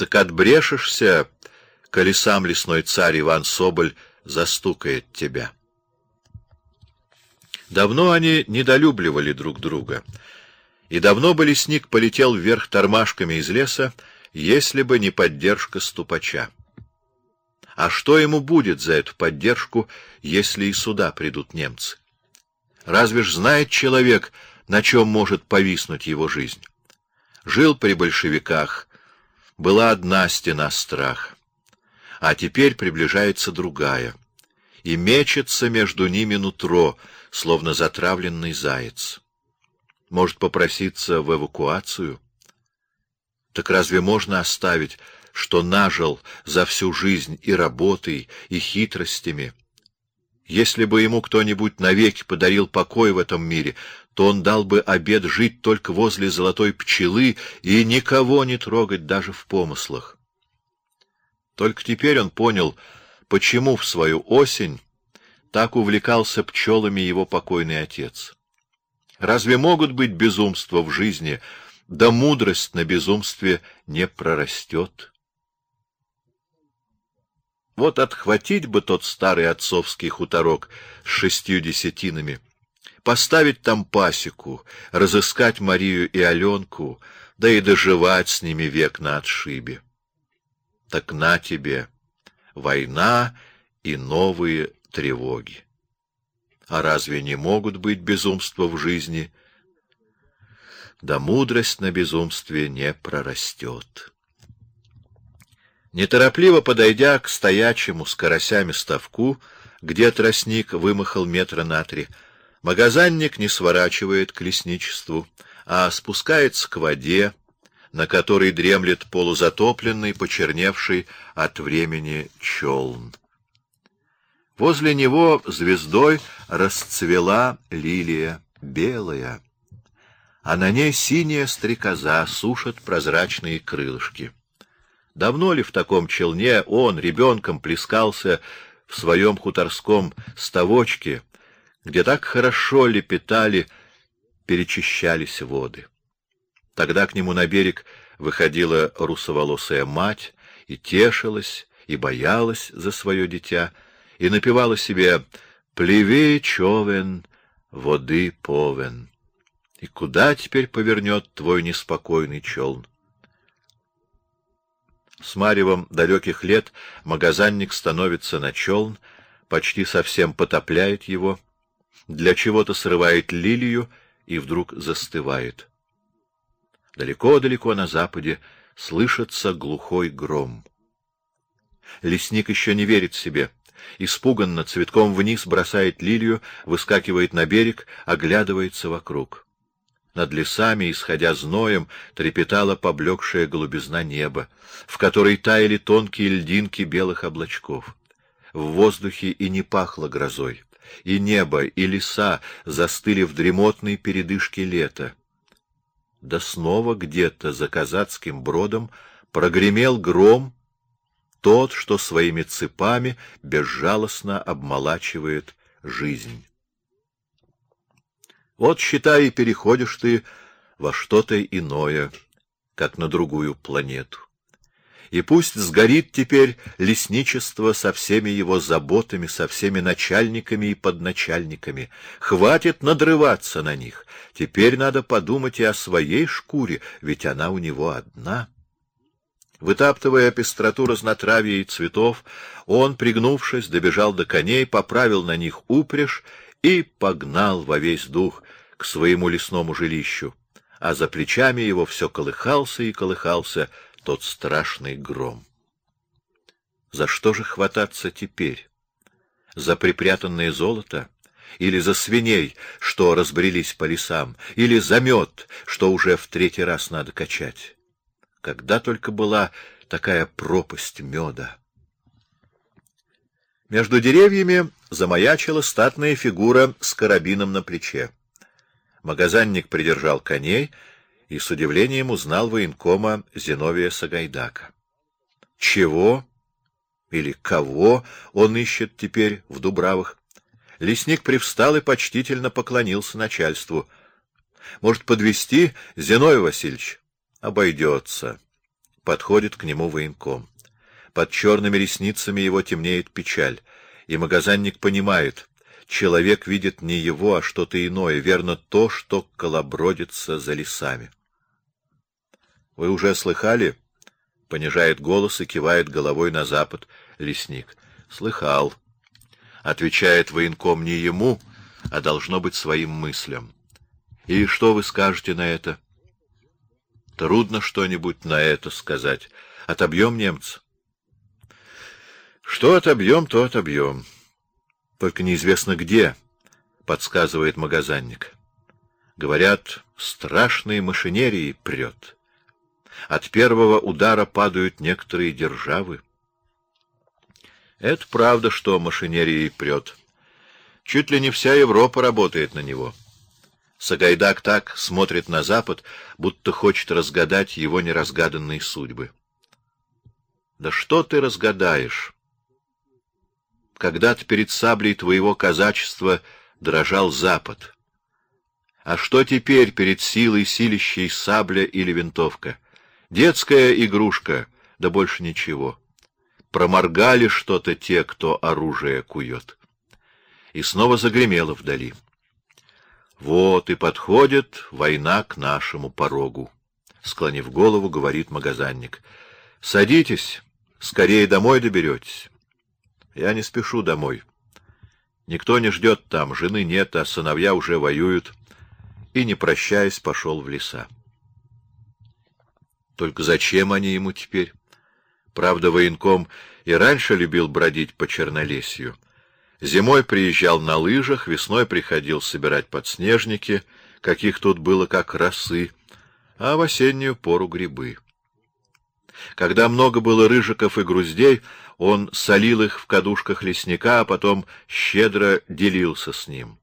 Так отбрешешься, колесам лесной царь Иван Соболь застукает тебя. Давно они недолюбливали друг друга, и давно бы лесник полетел вверх тормашками из леса, если бы не поддержка ступача. А что ему будет за эту поддержку, если и сюда придут немцы? Разве ж знает человек, на чем может повиснуть его жизнь? Жил при большевиках, была одна стена страха, а теперь приближается другая, и мечется между ними нутро, словно затравленный заяц. Может попроситься в эвакуацию? Так разве можно оставить, что нажил за всю жизнь и работой, и хитростями? Если бы ему кто-нибудь навеки подарил покой в этом мире, то он дал бы обед жить только возле золотой пчелы и никого не трогать даже в помыслах. Только теперь он понял, почему в свою осень так увлекался пчелами его покойный отец. Разве могут быть безумства в жизни, да мудрость на безумстве не прорастет? Вот отхватить бы тот старый отцовский хуторок с шестью десятинами, поставить там пасеку, разыскать Марию и Аленку, да и доживать с ними век на отшибе. Так на тебе война и новые тревоги. А разве не могут быть безумства в жизни? Да мудрость на безумстве не прорастет. Неторопливо подойдя к стоячему с карасями ставку, где тростник вымахал метра на три, магазинник не сворачивает к лесничеству, а спускается к воде, на которой дремлет полузатопленный, почерневший от времени челн. Возле него звездой расцвела лилия белая, а на ней синяя стрекоза сушит прозрачные крылышки. Давно ли в таком челне он ребенком плескался в своем хуторском ставочке, где так хорошо лепетали, перечищались воды? Тогда к нему на берег выходила русоволосая мать и тешилась, и боялась за свое дитя, и напевала себе «Плеви, човен, воды повен». И куда теперь повернет твой неспокойный челн? С маревом далеких лет магазинник становится на челн, почти совсем потопляет его, для чего-то срывает лилию и вдруг застывает. Далеко-далеко на западе слышится глухой гром. Лесник еще не верит себе — Испуганно цветком вниз бросает лилию, выскакивает на берег, оглядывается вокруг. Над лесами, исходя зноем, трепетала поблекшая голубизна неба, в которой таяли тонкие льдинки белых облачков. В воздухе и не пахло грозой, и небо, и леса застыли в дремотной передышке лета. Да снова где-то за казацким бродом прогремел гром, тот, что своими цепами безжалостно обмолачивает жизнь. Вот, считай, переходишь ты во что-то иное, как на другую планету. И пусть сгорит теперь лесничество со всеми его заботами, со всеми начальниками и подначальниками. Хватит надрываться на них. Теперь надо подумать и о своей шкуре, ведь она у него одна. Вытаптывая пестроту разнотравья и цветов, он, пригнувшись, добежал до коней, поправил на них упряжь и погнал во весь дух к своему лесному жилищу, а за плечами его все колыхался и колыхался тот страшный гром. За что же хвататься теперь? За припрятанное золото? Или за свиней, что разбрелись по лесам? Или за мед, что уже в третий раз надо качать? Когда только была такая пропасть меда. Между деревьями замаячила статная фигура с карабином на плече. Магазинник придержал коней и с удивлением узнал военкома Зиновия Сагайдака. Чего или кого он ищет теперь в Дубравах? Лесник привстал и почтительно поклонился начальству. — Может, подвести Зиновий Васильевич? Обойдется. подходит к нему военком. Под черными ресницами его темнеет печаль, и магазинник понимает, человек видит не его, а что-то иное, верно то, что колобродится за лесами. Вы уже слыхали? Понижает голос и кивает головой на запад лесник. Слыхал. Отвечает военком не ему, а должно быть своим мыслям. И что вы скажете на это? Трудно что-нибудь на это сказать. Отобьем немца. Что отобьем, то отобьем. Только неизвестно где, подсказывает магазинник. Говорят, страшной машинерией прет. От первого удара падают некоторые державы. Это правда, что машинерией прет. Чуть ли не вся Европа работает на него. Сагайдак так смотрит на запад, будто хочет разгадать его неразгаданные судьбы. Да что ты разгадаешь? Когда-то перед саблей твоего казачества дрожал запад. А что теперь перед силой силищей сабля или винтовка? Детская игрушка, да больше ничего. Проморгали что-то те, кто оружие кует. И снова загремело вдали. Вот и подходит война к нашему порогу. Склонив голову, говорит магазинник. Садитесь, скорее домой доберетесь. Я не спешу домой. Никто не ждет там, жены нет, а сыновья уже воюют. И не прощаясь, пошел в леса. Только зачем они ему теперь? Правда, военком и раньше любил бродить по Чернолесью. Зимой приезжал на лыжах, весной приходил собирать подснежники, каких тут было как росы, а в осеннюю пору грибы. Когда много было рыжиков и груздей, он солил их в кадушках лесника, а потом щедро делился с ним.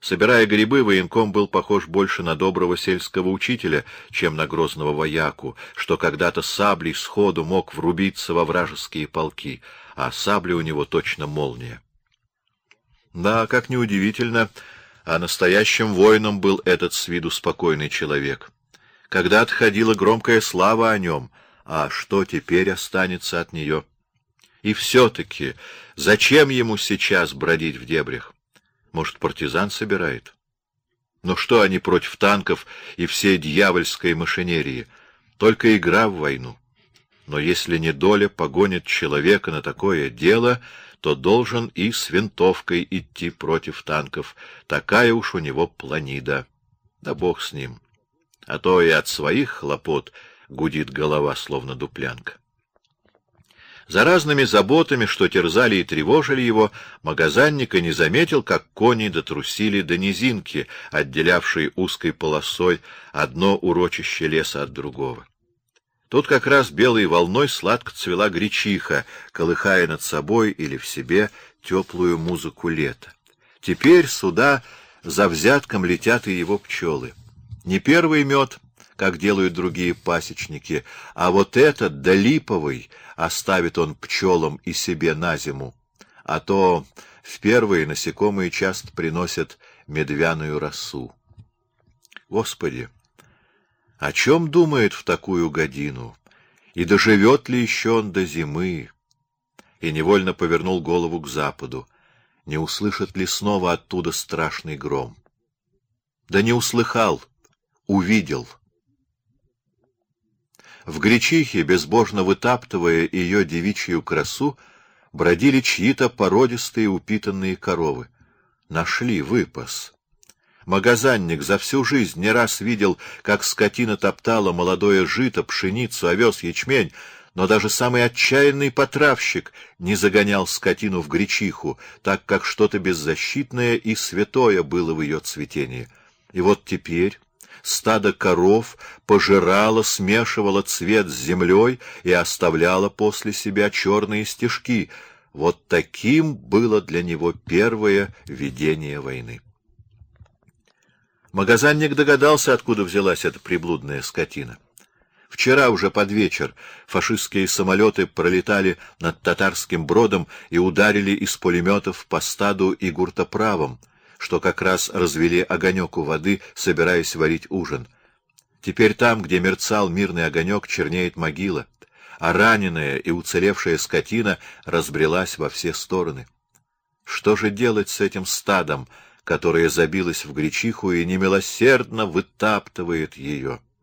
Собирая грибы, военком был похож больше на доброго сельского учителя, чем на грозного вояку, что когда-то саблей сходу мог врубиться во вражеские полки, а сабля у него точно молния. Да, как неудивительно, а настоящим воином был этот с виду спокойный человек. Когда-то ходила громкая слава о нем, а что теперь останется от нее? И все-таки зачем ему сейчас бродить в дебрях? Может, партизан собирает? Но что они против танков и всей дьявольской машинерии? Только игра в войну. Но если не доля погонит человека на такое дело, то должен и с винтовкой идти против танков. Такая уж у него планида. Да бог с ним. А то и от своих хлопот гудит голова, словно дуплянка. За разными заботами, что терзали и тревожили его, магазинник и не заметил, как кони дотрусили до низинки, отделявшей узкой полосой одно урочище леса от другого. Тут как раз белой волной сладко цвела гречиха, колыхая над собой или в себе теплую музыку лета. Теперь сюда за взятком летят и его пчелы. Не первый мед, как делают другие пасечники, а вот этот, да липовый, оставит он пчелам и себе на зиму. А то в первые насекомые часто приносят медвяную росу. Господи! О чем думает в такую годину? И доживет ли еще он до зимы? И невольно повернул голову к западу. Не услышит ли снова оттуда страшный гром? Да не услыхал, увидел. В гречихе, безбожно вытаптывая ее девичью красу, бродили чьи-то породистые упитанные коровы. Нашли выпас. Магазинник за всю жизнь не раз видел, как скотина топтала молодое жито, пшеницу, овес, ячмень, но даже самый отчаянный потравщик не загонял скотину в гречиху, так как что-то беззащитное и святое было в ее цветении. И вот теперь стадо коров пожирало, смешивало цвет с землей и оставляло после себя черные стежки. Вот таким было для него первое видение войны. Магазинник догадался, откуда взялась эта приблудная скотина. Вчера уже под вечер фашистские самолеты пролетали над татарским бродом и ударили из пулеметов по стаду и гуртоправам, что как раз развели огонек у воды, собираясь варить ужин. Теперь там, где мерцал мирный огонек, чернеет могила — а раненая и уцелевшая скотина разбрелась во все стороны. Что же делать с этим стадом, которое забилось в гречиху и немилосердно вытаптывает ее? —